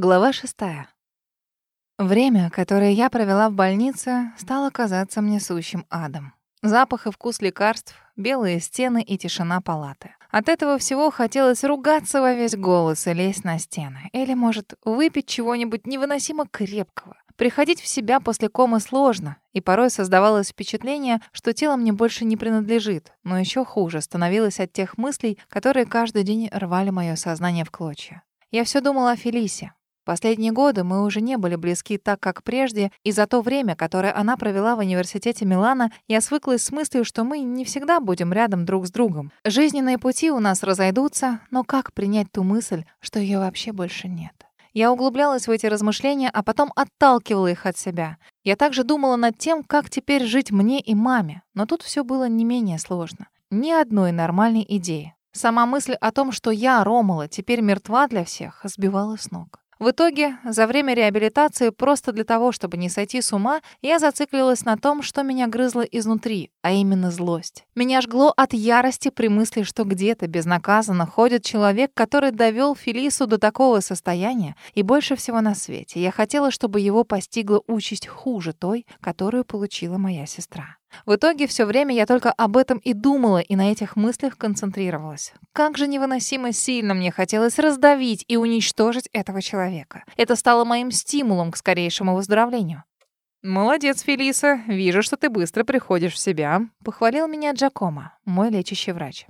Глава шестая. Время, которое я провела в больнице, стало казаться мне сущим адом. Запах и вкус лекарств, белые стены и тишина палаты. От этого всего хотелось ругаться во весь голос и лезть на стены. Или, может, выпить чего-нибудь невыносимо крепкого. Приходить в себя после комы сложно, и порой создавалось впечатление, что тело мне больше не принадлежит. Но еще хуже становилось от тех мыслей, которые каждый день рвали мое сознание в клочья. Я все думала о Фелисе, Последние годы мы уже не были близки так, как прежде, и за то время, которое она провела в университете Милана, я свыклась с мыслью, что мы не всегда будем рядом друг с другом. Жизненные пути у нас разойдутся, но как принять ту мысль, что ее вообще больше нет? Я углублялась в эти размышления, а потом отталкивала их от себя. Я также думала над тем, как теперь жить мне и маме, но тут все было не менее сложно. Ни одной нормальной идеи. Сама мысль о том, что я, Ромала, теперь мертва для всех, сбивала с ног. В итоге, за время реабилитации, просто для того, чтобы не сойти с ума, я зациклилась на том, что меня грызло изнутри, а именно злость. Меня жгло от ярости при мысли, что где-то безнаказанно ходит человек, который довел Фелису до такого состояния, и больше всего на свете я хотела, чтобы его постигла участь хуже той, которую получила моя сестра. В итоге все время я только об этом и думала, и на этих мыслях концентрировалась. Как же невыносимо сильно мне хотелось раздавить и уничтожить этого человека. Это стало моим стимулом к скорейшему выздоровлению. «Молодец, Фелиса. Вижу, что ты быстро приходишь в себя», — похвалил меня Джакомо, мой лечащий врач.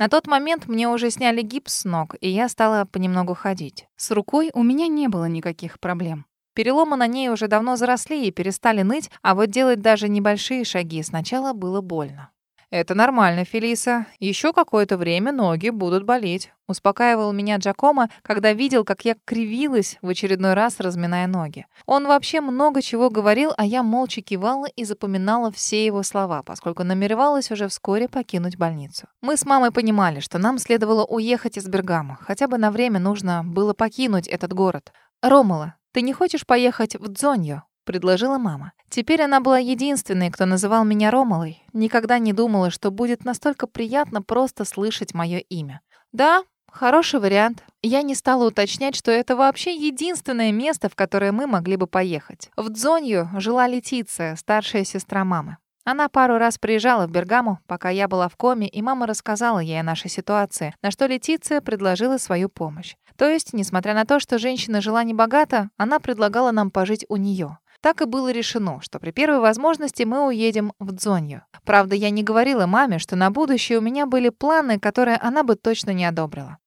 На тот момент мне уже сняли гипс с ног, и я стала понемногу ходить. С рукой у меня не было никаких проблем. Переломы на ней уже давно заросли и перестали ныть, а вот делать даже небольшие шаги сначала было больно. «Это нормально, Фелиса. Еще какое-то время ноги будут болеть», — успокаивал меня Джакомо, когда видел, как я кривилась, в очередной раз разминая ноги. Он вообще много чего говорил, а я молча кивала и запоминала все его слова, поскольку намеревалась уже вскоре покинуть больницу. Мы с мамой понимали, что нам следовало уехать из Бергама. Хотя бы на время нужно было покинуть этот город. «Ромала, «Ты не хочешь поехать в Дзонью?» — предложила мама. Теперь она была единственной, кто называл меня Ромалой. Никогда не думала, что будет настолько приятно просто слышать мое имя. «Да, хороший вариант. Я не стала уточнять, что это вообще единственное место, в которое мы могли бы поехать. В Дзонью жила Летиция, старшая сестра мамы. Она пару раз приезжала в Бергаму, пока я была в коме, и мама рассказала ей о нашей ситуации, на что Летиция предложила свою помощь. То есть, несмотря на то, что женщина жила небогато, она предлагала нам пожить у нее. Так и было решено, что при первой возможности мы уедем в Дзонью. Правда, я не говорила маме, что на будущее у меня были планы, которые она бы точно не одобрила.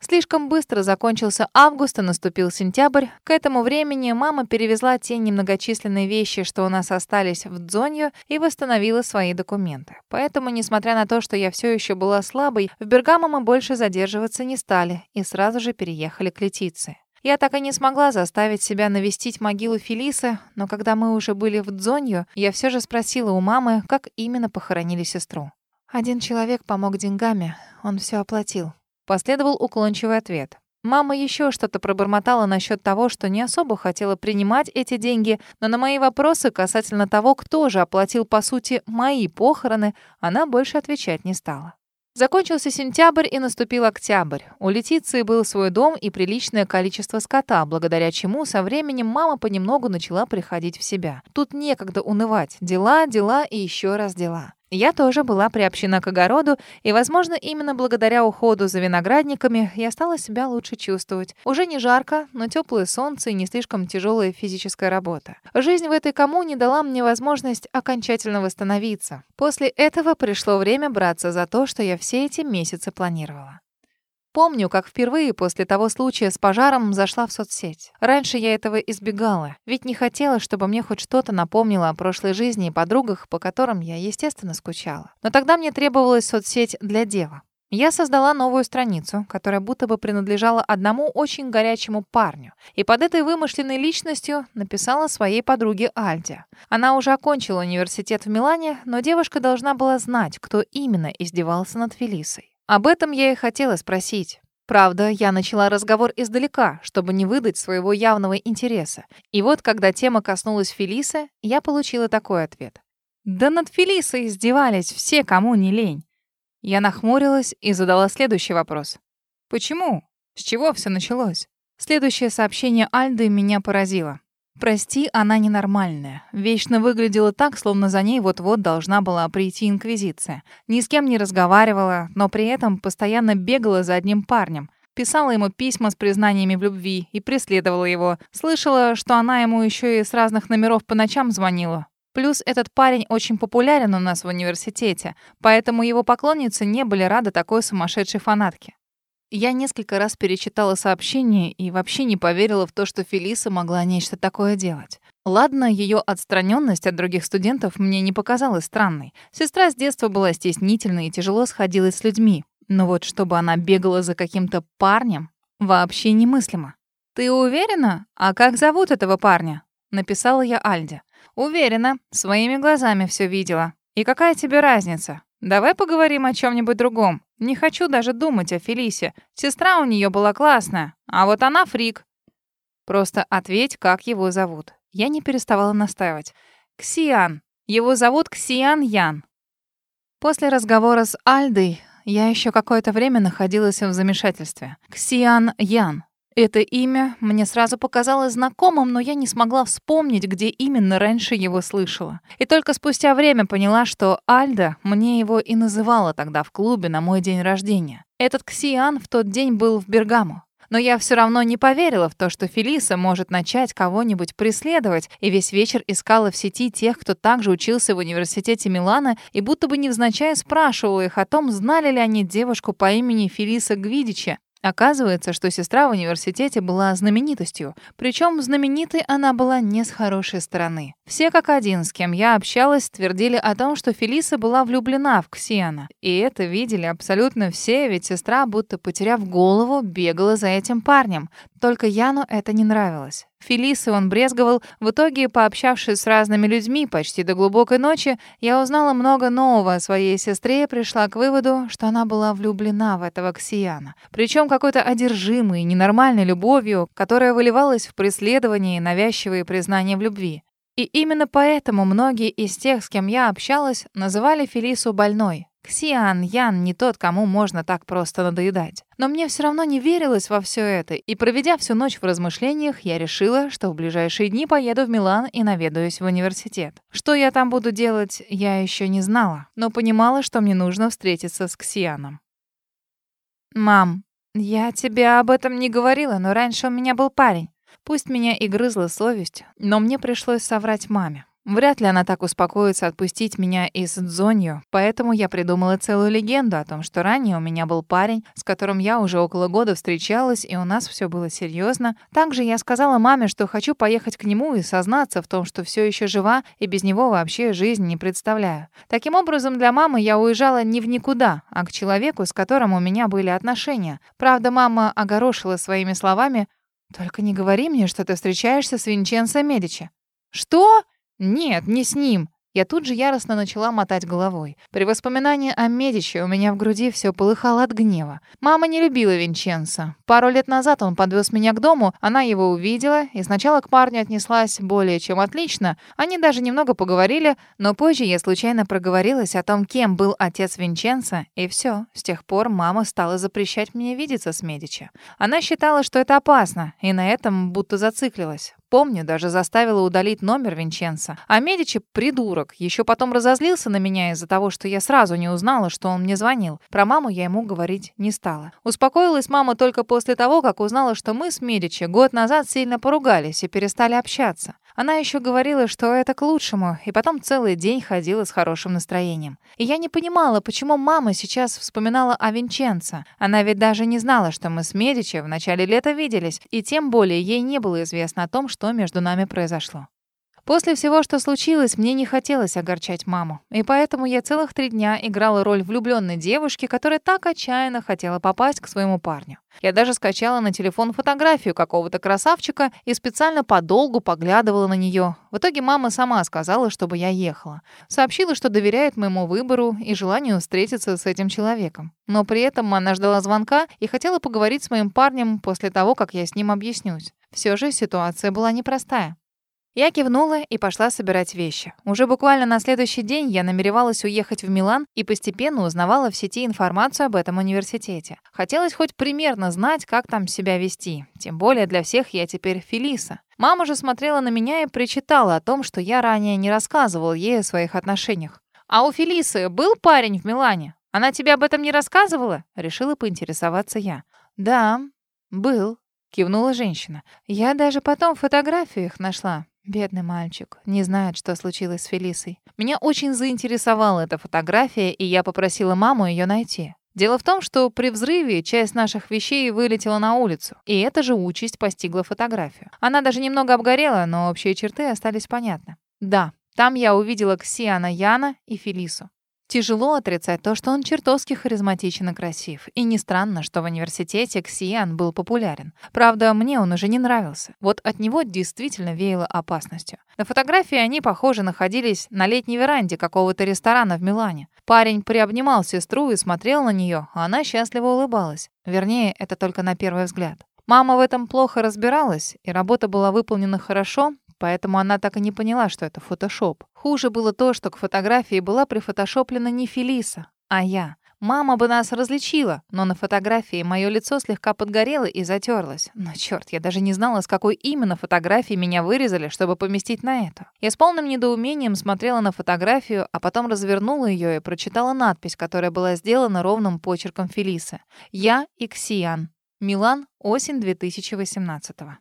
Слишком быстро закончился август и наступил сентябрь. К этому времени мама перевезла те немногочисленные вещи, что у нас остались в Дзонью, и восстановила свои документы. Поэтому, несмотря на то, что я все еще была слабой, в Бергамо мы больше задерживаться не стали и сразу же переехали к Летиции. Я так и не смогла заставить себя навестить могилу Фелисы, но когда мы уже были в Дзонью, я все же спросила у мамы, как именно похоронили сестру. Один человек помог деньгами, он все оплатил. Последовал уклончивый ответ. Мама еще что-то пробормотала насчет того, что не особо хотела принимать эти деньги, но на мои вопросы касательно того, кто же оплатил, по сути, мои похороны, она больше отвечать не стала. Закончился сентябрь и наступил октябрь. У Летиции был свой дом и приличное количество скота, благодаря чему со временем мама понемногу начала приходить в себя. Тут некогда унывать. Дела, дела и еще раз дела. Я тоже была приобщена к огороду, и, возможно, именно благодаря уходу за виноградниками я стала себя лучше чувствовать. Уже не жарко, но теплое солнце и не слишком тяжелая физическая работа. Жизнь в этой коммуне дала мне возможность окончательно восстановиться. После этого пришло время браться за то, что я все эти месяцы планировала. Помню, как впервые после того случая с пожаром зашла в соцсеть. Раньше я этого избегала, ведь не хотела, чтобы мне хоть что-то напомнило о прошлой жизни и подругах, по которым я, естественно, скучала. Но тогда мне требовалась соцсеть для дева. Я создала новую страницу, которая будто бы принадлежала одному очень горячему парню, и под этой вымышленной личностью написала своей подруге Альде. Она уже окончила университет в Милане, но девушка должна была знать, кто именно издевался над Фелисой. Об этом я и хотела спросить. Правда, я начала разговор издалека, чтобы не выдать своего явного интереса. И вот, когда тема коснулась Фелисы, я получила такой ответ. «Да над Фелисой издевались все, кому не лень». Я нахмурилась и задала следующий вопрос. «Почему? С чего все началось?» Следующее сообщение Альды меня поразило. Прости, она ненормальная. Вечно выглядела так, словно за ней вот-вот должна была прийти инквизиция. Ни с кем не разговаривала, но при этом постоянно бегала за одним парнем. Писала ему письма с признаниями в любви и преследовала его. Слышала, что она ему еще и с разных номеров по ночам звонила. Плюс этот парень очень популярен у нас в университете, поэтому его поклонницы не были рады такой сумасшедшей фанатке. Я несколько раз перечитала сообщение и вообще не поверила в то, что Фелиса могла нечто такое делать. Ладно, ее отстраненность от других студентов мне не показалась странной. Сестра с детства была стеснительной и тяжело сходилась с людьми. Но вот чтобы она бегала за каким-то парнем, вообще немыслимо. «Ты уверена? А как зовут этого парня?» Написала я Альде. «Уверена. Своими глазами все видела. И какая тебе разница? Давай поговорим о чем-нибудь другом. Не хочу даже думать о Фелисе. Сестра у нее была классная, а вот она фрик. Просто ответь, как его зовут. Я не переставала настаивать. Ксиан. Его зовут Ксиан Ян. После разговора с Альдой я еще какое-то время находилась в замешательстве. Ксиан Ян. Это имя мне сразу показалось знакомым, но я не смогла вспомнить, где именно раньше его слышала. И только спустя время поняла, что Альда мне его и называла тогда в клубе на мой день рождения. Этот Ксиан в тот день был в Бергамо. Но я все равно не поверила в то, что Фелиса может начать кого-нибудь преследовать, и весь вечер искала в сети тех, кто также учился в университете Милана, и будто бы невзначай спрашивала их о том, знали ли они девушку по имени Фелиса Гвидича, Оказывается, что сестра в университете была знаменитостью, причем знаменитой она была не с хорошей стороны. Все как один, с кем я общалась, твердили о том, что Фелиса была влюблена в Ксиана. И это видели абсолютно все, ведь сестра, будто потеряв голову, бегала за этим парнем. Только Яну это не нравилось. Фелисы он брезговал. В итоге, пообщавшись с разными людьми почти до глубокой ночи, я узнала много нового о своей сестре и пришла к выводу, что она была влюблена в этого Ксияна. Причем какой-то одержимой, ненормальной любовью, которая выливалась в преследование и навязчивые признания в любви. И именно поэтому многие из тех, с кем я общалась, называли Фелису больной. Ксиан Ян не тот, кому можно так просто надоедать. Но мне все равно не верилось во все это, и проведя всю ночь в размышлениях, я решила, что в ближайшие дни поеду в Милан и наведаюсь в университет. Что я там буду делать, я еще не знала, но понимала, что мне нужно встретиться с Ксианом. «Мам, я тебе об этом не говорила, но раньше у меня был парень. Пусть меня и грызла совесть, но мне пришлось соврать маме. Вряд ли она так успокоится отпустить меня из Дзонью, поэтому я придумала целую легенду о том, что ранее у меня был парень, с которым я уже около года встречалась, и у нас все было серьезно. Также я сказала маме, что хочу поехать к нему и сознаться в том, что все еще жива и без него вообще жизнь не представляю. Таким образом, для мамы я уезжала не в никуда, а к человеку, с которым у меня были отношения. Правда, мама огорошила своими словами «Только не говори мне, что ты встречаешься с Винченцо Медичи». «Что?» «Нет, не с ним. Я тут же яростно начала мотать головой. При воспоминании о Медичи у меня в груди все полыхало от гнева. Мама не любила Винченца. Пару лет назад он подвез меня к дому, она его увидела, и сначала к парню отнеслась более чем отлично. Они даже немного поговорили, но позже я случайно проговорилась о том, кем был отец Винченца, и все. С тех пор мама стала запрещать мне видеться с Медичи. Она считала, что это опасно, и на этом будто зациклилась. Помню, даже заставила удалить номер Винченца. А Медичи — придурок. Еще потом разозлился на меня из-за того, что я сразу не узнала, что он мне звонил. Про маму я ему говорить не стала. Успокоилась мама только после того, как узнала, что мы с Медичи год назад сильно поругались и перестали общаться. Она еще говорила, что это к лучшему, и потом целый день ходила с хорошим настроением. И я не понимала, почему мама сейчас вспоминала о Винченцо. Она ведь даже не знала, что мы с Медичи в начале лета виделись, и тем более ей не было известно о том, что между нами произошло. После всего, что случилось, мне не хотелось огорчать маму. И поэтому я целых три дня играла роль влюбленной девушки, которая так отчаянно хотела попасть к своему парню. Я даже скачала на телефон фотографию какого-то красавчика и специально подолгу поглядывала на нее. В итоге мама сама сказала, чтобы я ехала. Сообщила, что доверяет моему выбору и желанию встретиться с этим человеком. Но при этом она ждала звонка и хотела поговорить с моим парнем после того, как я с ним объяснюсь. Все же ситуация была непростая. Я кивнула и пошла собирать вещи. Уже буквально на следующий день я намеревалась уехать в Милан и постепенно узнавала в сети информацию об этом университете. Хотелось хоть примерно знать, как там себя вести. Тем более для всех я теперь Фелиса. Мама же смотрела на меня и причитала о том, что я ранее не рассказывал ей о своих отношениях. «А у Фелисы был парень в Милане? Она тебе об этом не рассказывала?» Решила поинтересоваться я. «Да, был», — кивнула женщина. «Я даже потом фотографию их нашла. Бедный мальчик. Не знает, что случилось с Фелисой. Меня очень заинтересовала эта фотография, и я попросила маму ее найти. Дело в том, что при взрыве часть наших вещей вылетела на улицу, и эта же участь постигла фотографию. Она даже немного обгорела, но общие черты остались понятны. Да, там я увидела Ксиана Яна и Фелису. Тяжело отрицать то, что он чертовски харизматичен и красив. И не странно, что в университете Ксиан был популярен. Правда, мне он уже не нравился. Вот от него действительно веяло опасностью. На фотографии они, похоже, находились на летней веранде какого-то ресторана в Милане. Парень приобнимал сестру и смотрел на нее, а она счастливо улыбалась. Вернее, это только на первый взгляд. Мама в этом плохо разбиралась, и работа была выполнена хорошо, поэтому она так и не поняла, что это фотошоп. Хуже было то, что к фотографии была прифотошоплена не Фелиса, а я. Мама бы нас различила, но на фотографии мое лицо слегка подгорело и затерлось. Но черт, я даже не знала, с какой именно фотографии меня вырезали, чтобы поместить на эту. Я с полным недоумением смотрела на фотографию, а потом развернула ее и прочитала надпись, которая была сделана ровным почерком Фелисы. «Я Иксиян. Милан. Осень 2018 -го.